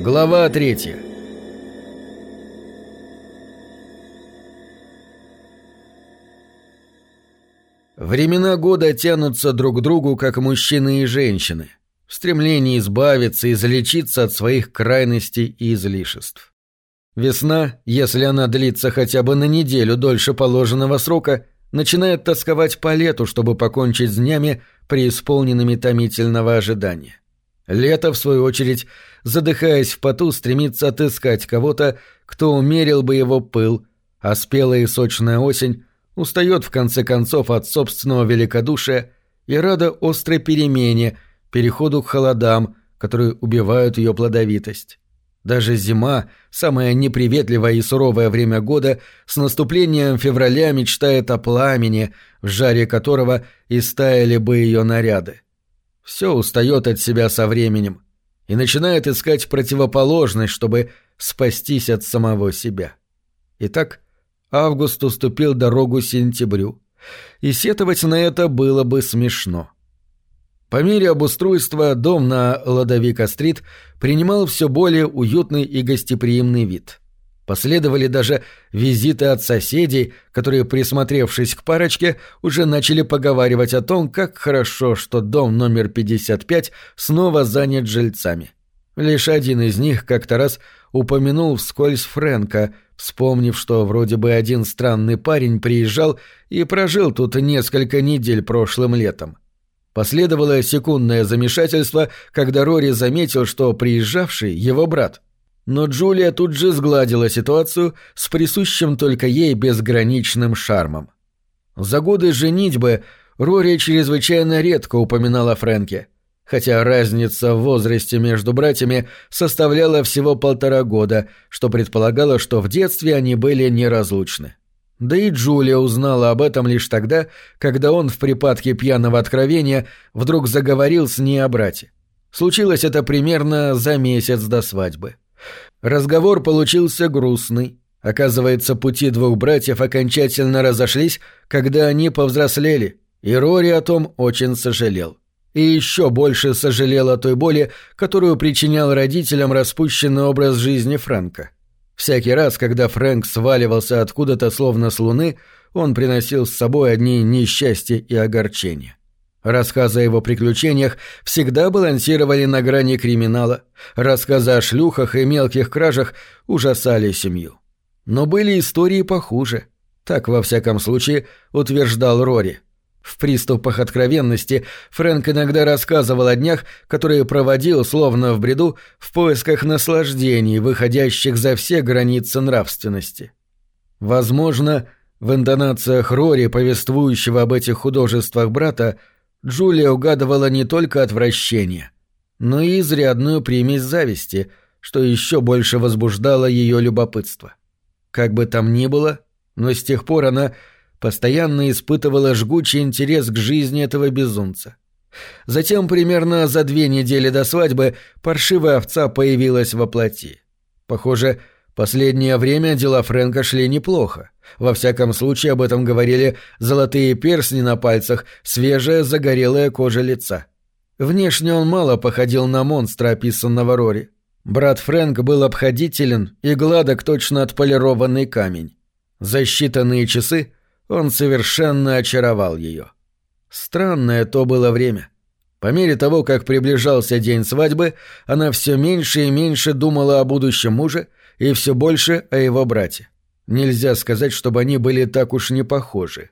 Глава третья Времена года тянутся друг к другу, как мужчины и женщины, в стремлении избавиться и залечиться от своих крайностей и излишеств. Весна, если она длится хотя бы на неделю дольше положенного срока, начинает тосковать по лету, чтобы покончить с днями, преисполненными томительного ожидания. Лето, в свою очередь, задыхаясь в поту, стремится отыскать кого-то, кто умерил бы его пыл, а спелая и сочная осень устает в конце концов от собственного великодушия и рада острой перемене, переходу к холодам, которые убивают ее плодовитость. Даже зима, самое неприветливое и суровое время года, с наступлением февраля мечтает о пламени, в жаре которого истаяли бы ее наряды. Все устает от себя со временем и начинает искать противоположность, чтобы спастись от самого себя. Итак, август уступил дорогу сентябрю, и сетовать на это было бы смешно. — по мере обустройства дом на Ладовика-стрит принимал все более уютный и гостеприимный вид. Последовали даже визиты от соседей, которые, присмотревшись к парочке, уже начали поговаривать о том, как хорошо, что дом номер 55 снова занят жильцами. Лишь один из них как-то раз упомянул вскользь Фрэнка, вспомнив, что вроде бы один странный парень приезжал и прожил тут несколько недель прошлым летом. Последовало секундное замешательство, когда Рори заметил, что приезжавший — его брат. Но Джулия тут же сгладила ситуацию с присущим только ей безграничным шармом. За годы женитьбы Рори чрезвычайно редко упоминала Фрэнке, хотя разница в возрасте между братьями составляла всего полтора года, что предполагало, что в детстве они были неразлучны. Да и Джулия узнала об этом лишь тогда, когда он в припадке пьяного откровения вдруг заговорил с ней о брате. Случилось это примерно за месяц до свадьбы. Разговор получился грустный. Оказывается, пути двух братьев окончательно разошлись, когда они повзрослели, и Рори о том очень сожалел. И еще больше сожалел о той боли, которую причинял родителям распущенный образ жизни Фрэнка. Всякий раз, когда Фрэнк сваливался откуда-то словно с луны, он приносил с собой одни несчастья и огорчения. Рассказы о его приключениях всегда балансировали на грани криминала, рассказы о шлюхах и мелких кражах ужасали семью. Но были истории похуже. Так, во всяком случае, утверждал Рори. В приступах откровенности Фрэнк иногда рассказывал о днях, которые проводил, словно в бреду, в поисках наслаждений, выходящих за все границы нравственности. Возможно, в интонациях Рори, повествующего об этих художествах брата, Джулия угадывала не только отвращение, но и изрядную примесь зависти, что еще больше возбуждало ее любопытство. Как бы там ни было, но с тех пор она постоянно испытывала жгучий интерес к жизни этого безумца. Затем, примерно за две недели до свадьбы, паршивая овца появилась во плоти. Похоже, последнее время дела Фрэнка шли неплохо. Во всяком случае, об этом говорили золотые перстни на пальцах, свежая загорелая кожа лица. Внешне он мало походил на монстра, описанного Рори. Брат Фрэнк был обходителен и гладок точно отполированный камень. За считанные часы он совершенно очаровал ее. Странное то было время. По мере того, как приближался день свадьбы, она все меньше и меньше думала о будущем муже и все больше о его брате. Нельзя сказать, чтобы они были так уж не похожи.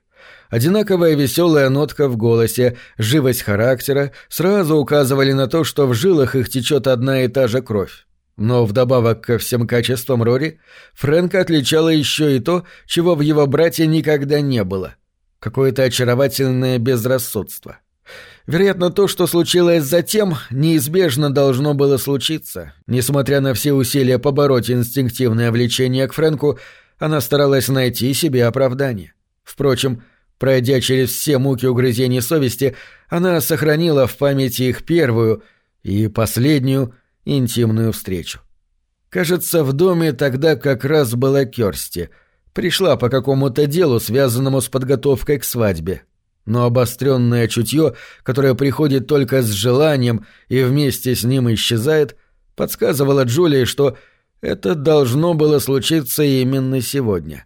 Одинаковая веселая нотка в голосе, живость характера сразу указывали на то, что в жилах их течет одна и та же кровь. Но вдобавок ко всем качествам Рори, Фрэнка отличало еще и то, чего в его брате никогда не было. Какое-то очаровательное безрассудство. Вероятно, то, что случилось затем, неизбежно должно было случиться. Несмотря на все усилия побороть инстинктивное влечение к Фрэнку, она старалась найти себе оправдание. Впрочем, пройдя через все муки угрызений совести, она сохранила в памяти их первую и последнюю интимную встречу. Кажется, в доме тогда как раз была Керсти. Пришла по какому-то делу, связанному с подготовкой к свадьбе. Но обостренное чутье, которое приходит только с желанием и вместе с ним исчезает, подсказывала Джулии, что это должно было случиться именно сегодня.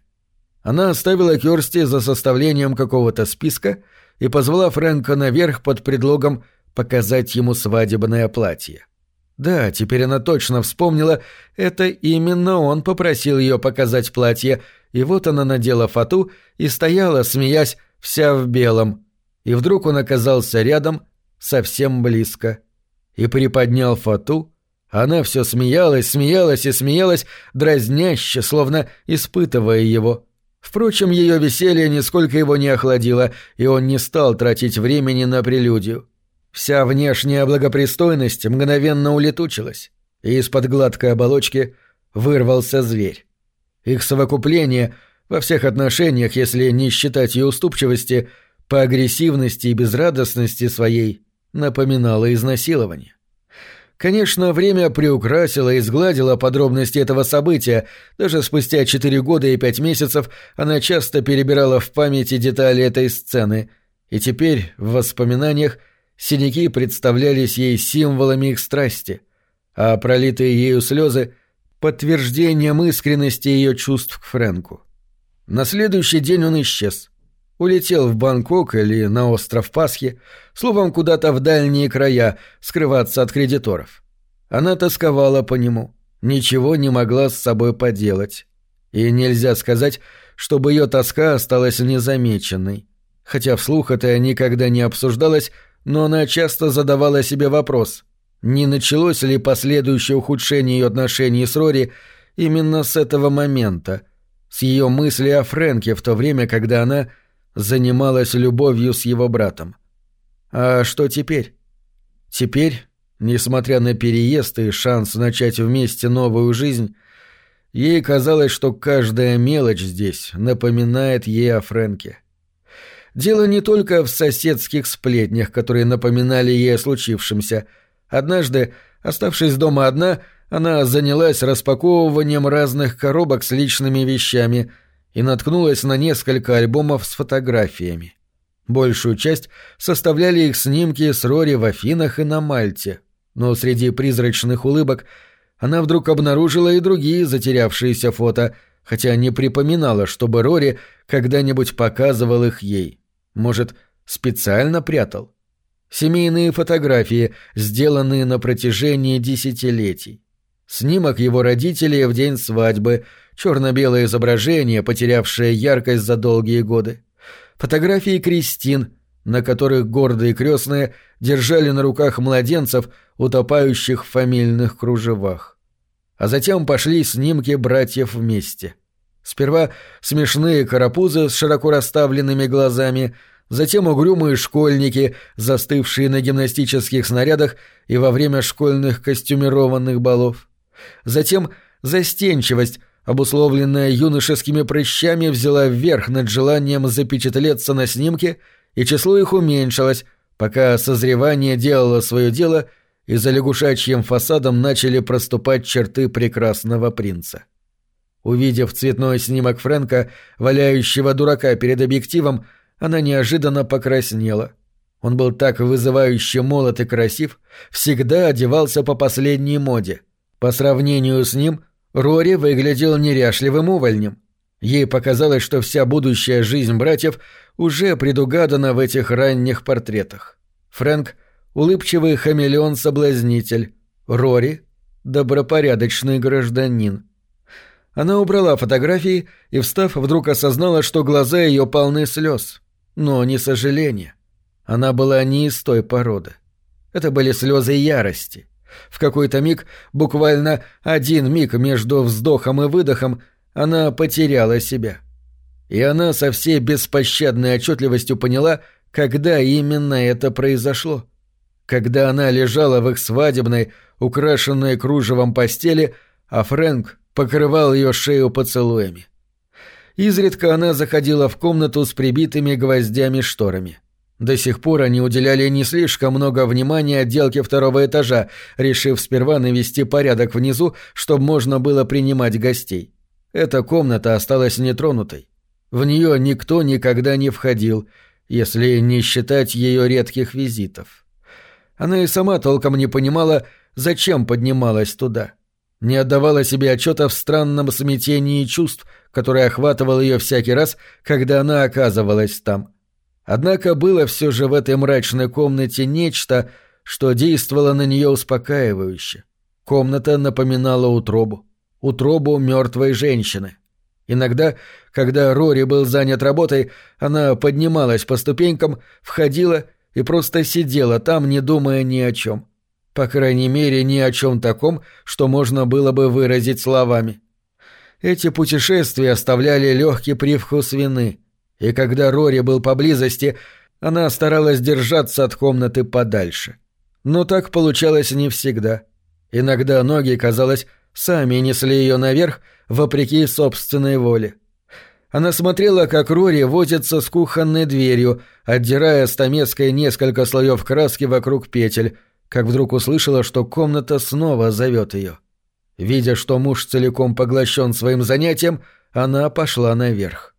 Она оставила Кёрсти за составлением какого-то списка и позвала Фрэнка наверх под предлогом показать ему свадебное платье. Да, теперь она точно вспомнила, это именно он попросил ее показать платье, и вот она надела фату и стояла, смеясь, вся в белом. И вдруг он оказался рядом, совсем близко. И приподнял фату, она все смеялась, смеялась и смеялась, дразняще, словно испытывая его. Впрочем, ее веселье нисколько его не охладило, и он не стал тратить времени на прелюдию. Вся внешняя благопристойность мгновенно улетучилась, и из-под гладкой оболочки вырвался зверь. Их совокупление во всех отношениях, если не считать ее уступчивости, по агрессивности и безрадостности своей, напоминало изнасилование. Конечно, время приукрасило и сгладило подробности этого события. Даже спустя четыре года и пять месяцев она часто перебирала в памяти детали этой сцены. И теперь, в воспоминаниях, синяки представлялись ей символами их страсти, а пролитые ею слезы — подтверждением искренности ее чувств к Фрэнку. На следующий день он исчез. Улетел в Бангкок или на остров Пасхи, словом, куда-то в дальние края, скрываться от кредиторов. Она тосковала по нему, ничего не могла с собой поделать. И нельзя сказать, чтобы ее тоска осталась незамеченной. Хотя вслух это никогда не обсуждалось, но она часто задавала себе вопрос, не началось ли последующее ухудшение ее отношений с Рори именно с этого момента, с ее мысли о Фрэнке в то время, когда она занималась любовью с его братом. А что теперь? Теперь, несмотря на переезд и шанс начать вместе новую жизнь, ей казалось, что каждая мелочь здесь напоминает ей о Фрэнке. Дело не только в соседских сплетнях, которые напоминали ей о случившемся. Однажды, оставшись дома одна, она занялась распаковыванием разных коробок с личными вещами — и наткнулась на несколько альбомов с фотографиями. Большую часть составляли их снимки с Рори в Афинах и на Мальте, но среди призрачных улыбок она вдруг обнаружила и другие затерявшиеся фото, хотя не припоминала, чтобы Рори когда-нибудь показывал их ей. Может, специально прятал? Семейные фотографии, сделанные на протяжении десятилетий. Снимок его родителей в день свадьбы — черно-белое изображение, потерявшее яркость за долгие годы, фотографии крестин, на которых гордые крестные держали на руках младенцев, утопающих в фамильных кружевах. А затем пошли снимки братьев вместе. Сперва смешные карапузы с широко расставленными глазами, затем угрюмые школьники, застывшие на гимнастических снарядах и во время школьных костюмированных балов. Затем застенчивость, обусловленная юношескими прыщами, взяла вверх над желанием запечатлеться на снимке, и число их уменьшилось, пока созревание делало свое дело, и за лягушачьим фасадом начали проступать черты прекрасного принца. Увидев цветной снимок Фрэнка, валяющего дурака перед объективом, она неожиданно покраснела. Он был так вызывающе молод и красив, всегда одевался по последней моде. По сравнению с ним Рори выглядел неряшливым увольнем. Ей показалось, что вся будущая жизнь братьев уже предугадана в этих ранних портретах. Фрэнк — улыбчивый хамелеон-соблазнитель, Рори — добропорядочный гражданин. Она убрала фотографии и, встав, вдруг осознала, что глаза ее полны слез. Но не сожаления. Она была не из той породы. Это были слезы ярости — в какой-то миг, буквально один миг между вздохом и выдохом, она потеряла себя. И она со всей беспощадной отчетливостью поняла, когда именно это произошло. Когда она лежала в их свадебной, украшенной кружевом постели, а Фрэнк покрывал ее шею поцелуями. Изредка она заходила в комнату с прибитыми гвоздями шторами. До сих пор они уделяли не слишком много внимания отделке второго этажа, решив сперва навести порядок внизу, чтобы можно было принимать гостей. Эта комната осталась нетронутой. В нее никто никогда не входил, если не считать ее редких визитов. Она и сама толком не понимала, зачем поднималась туда. Не отдавала себе отчета в странном смятении чувств, которое охватывало ее всякий раз, когда она оказывалась там. Однако было все же в этой мрачной комнате нечто, что действовало на нее успокаивающе. Комната напоминала утробу. Утробу мертвой женщины. Иногда, когда Рори был занят работой, она поднималась по ступенькам, входила и просто сидела там, не думая ни о чем. По крайней мере, ни о чем таком, что можно было бы выразить словами. Эти путешествия оставляли легкий привкус вины, и когда Рори был поблизости, она старалась держаться от комнаты подальше. Но так получалось не всегда. Иногда ноги, казалось, сами несли ее наверх, вопреки собственной воле. Она смотрела, как Рори возится с кухонной дверью, отдирая стамеской несколько слоев краски вокруг петель, как вдруг услышала, что комната снова зовет ее. Видя, что муж целиком поглощен своим занятием, она пошла наверх.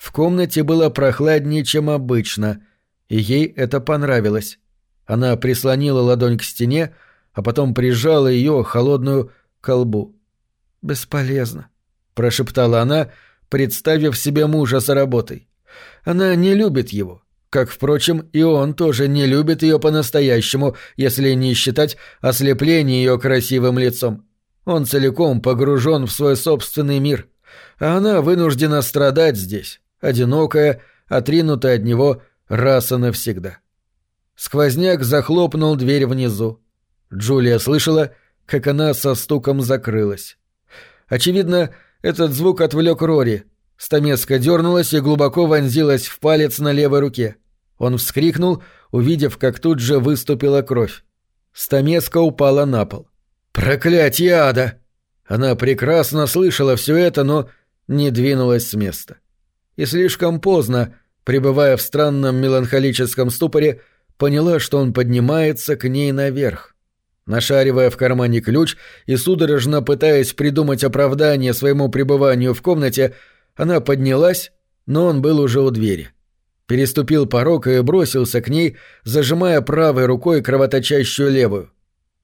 В комнате было прохладнее, чем обычно, и ей это понравилось. Она прислонила ладонь к стене, а потом прижала ее, холодную, колбу. «Бесполезно», — прошептала она, представив себе мужа за работой. «Она не любит его, как, впрочем, и он тоже не любит ее по-настоящему, если не считать ослепление ее красивым лицом. Он целиком погружен в свой собственный мир, а она вынуждена страдать здесь, одинокая, отринутая от него раз и навсегда. Сквозняк захлопнул дверь внизу. Джулия слышала, как она со стуком закрылась. Очевидно, этот звук отвлек Рори, Стамеска дернулась и глубоко вонзилась в палец на левой руке. Он вскрикнул, увидев, как тут же выступила кровь. Стамеска упала на пол. «Проклятье ада!» Она прекрасно слышала все это, но не двинулась с места. И слишком поздно, пребывая в странном меланхолическом ступоре, поняла, что он поднимается к ней наверх. Нашаривая в кармане ключ и судорожно пытаясь придумать оправдание своему пребыванию в комнате, она поднялась, но он был уже у двери. Переступил порог и бросился к ней, зажимая правой рукой кровоточащую левую.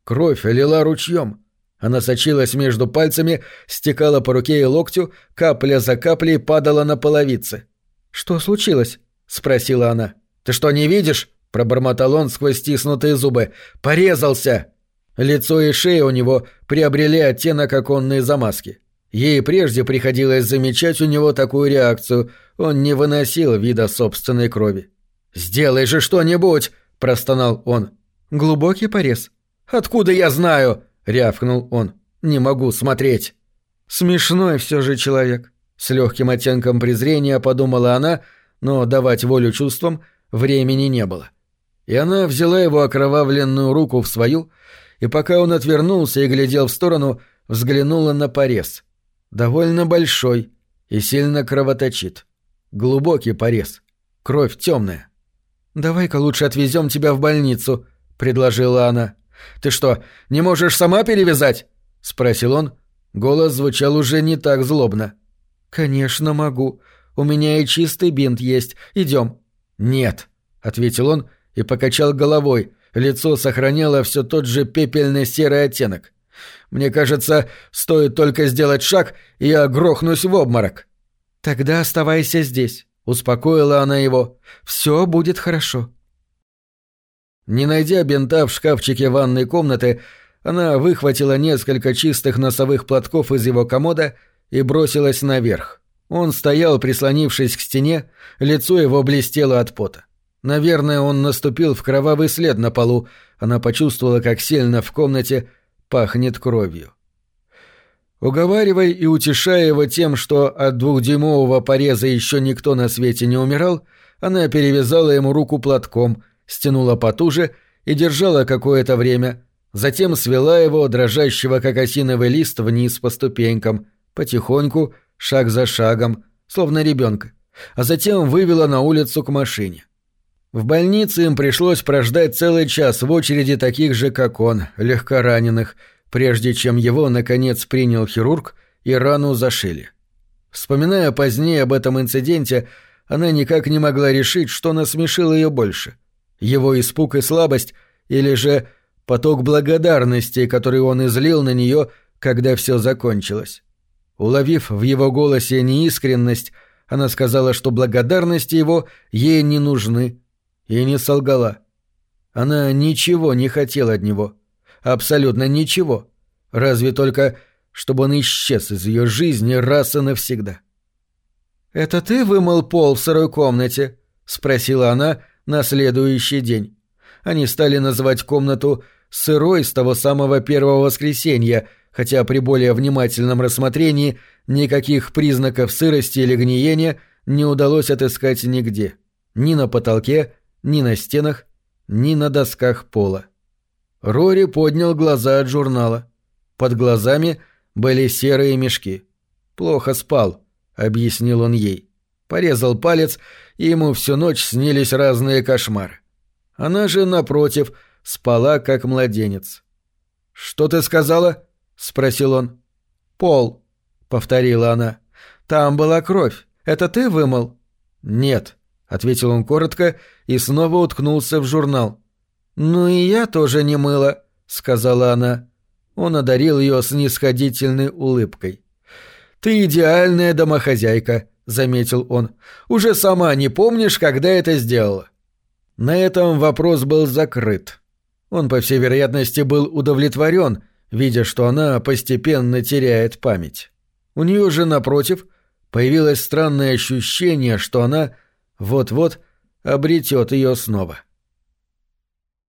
Кровь лила ручьем. Она сочилась между пальцами, стекала по руке и локтю, капля за каплей падала на половицы. «Что случилось?» — спросила она. «Ты что, не видишь?» — пробормотал он сквозь стиснутые зубы. «Порезался!» Лицо и шея у него приобрели оттенок оконной замазки. Ей прежде приходилось замечать у него такую реакцию, он не выносил вида собственной крови. «Сделай же что-нибудь!» – простонал он. «Глубокий порез». «Откуда я знаю?» – рявкнул он. «Не могу смотреть». «Смешной все же человек», – с легким оттенком презрения подумала она, но давать волю чувствам времени не было. И она взяла его окровавленную руку в свою, и пока он отвернулся и глядел в сторону, взглянула на порез. Довольно большой и сильно кровоточит. Глубокий порез. Кровь темная. «Давай-ка лучше отвезем тебя в больницу», — предложила она. «Ты что, не можешь сама перевязать?» — спросил он. Голос звучал уже не так злобно. «Конечно могу. У меня и чистый бинт есть. Идем». «Нет», — ответил он и покачал головой. Лицо сохраняло все тот же пепельно-серый оттенок. Мне кажется, стоит только сделать шаг, и я грохнусь в обморок. Тогда оставайся здесь, успокоила она его. Все будет хорошо. Не найдя бинта в шкафчике ванной комнаты, она выхватила несколько чистых носовых платков из его комода и бросилась наверх. Он стоял, прислонившись к стене, лицо его блестело от пота. Наверное, он наступил в кровавый след на полу. Она почувствовала, как сильно в комнате пахнет кровью. Уговаривая и утешая его тем, что от двухдюймового пореза еще никто на свете не умирал, она перевязала ему руку платком, стянула потуже и держала какое-то время, затем свела его, дрожащего как осиновый лист, вниз по ступенькам, потихоньку, шаг за шагом, словно ребенка, а затем вывела на улицу к машине. В больнице им пришлось прождать целый час в очереди таких же, как он, легкораненых, прежде чем его, наконец, принял хирург и рану зашили. Вспоминая позднее об этом инциденте, она никак не могла решить, что насмешило ее больше. Его испуг и слабость или же поток благодарности, который он излил на нее, когда все закончилось. Уловив в его голосе неискренность, она сказала, что благодарности его ей не нужны, и не солгала. Она ничего не хотела от него. Абсолютно ничего. Разве только, чтобы он исчез из ее жизни раз и навсегда. «Это ты вымыл пол в сырой комнате?» — спросила она на следующий день. Они стали называть комнату «сырой» с того самого первого воскресенья, хотя при более внимательном рассмотрении никаких признаков сырости или гниения не удалось отыскать нигде. Ни на потолке, ни на стенах, ни на досках пола. Рори поднял глаза от журнала. Под глазами были серые мешки. «Плохо спал», — объяснил он ей. Порезал палец, и ему всю ночь снились разные кошмары. Она же, напротив, спала, как младенец. «Что ты сказала?» — спросил он. «Пол», — повторила она. «Там была кровь. Это ты вымыл?» «Нет», — ответил он коротко и снова уткнулся в журнал. «Ну и я тоже не мыла», — сказала она. Он одарил ее снисходительной улыбкой. «Ты идеальная домохозяйка», — заметил он. «Уже сама не помнишь, когда это сделала». На этом вопрос был закрыт. Он, по всей вероятности, был удовлетворен, видя, что она постепенно теряет память. У нее же, напротив, появилось странное ощущение, что она вот-вот обретет ее снова.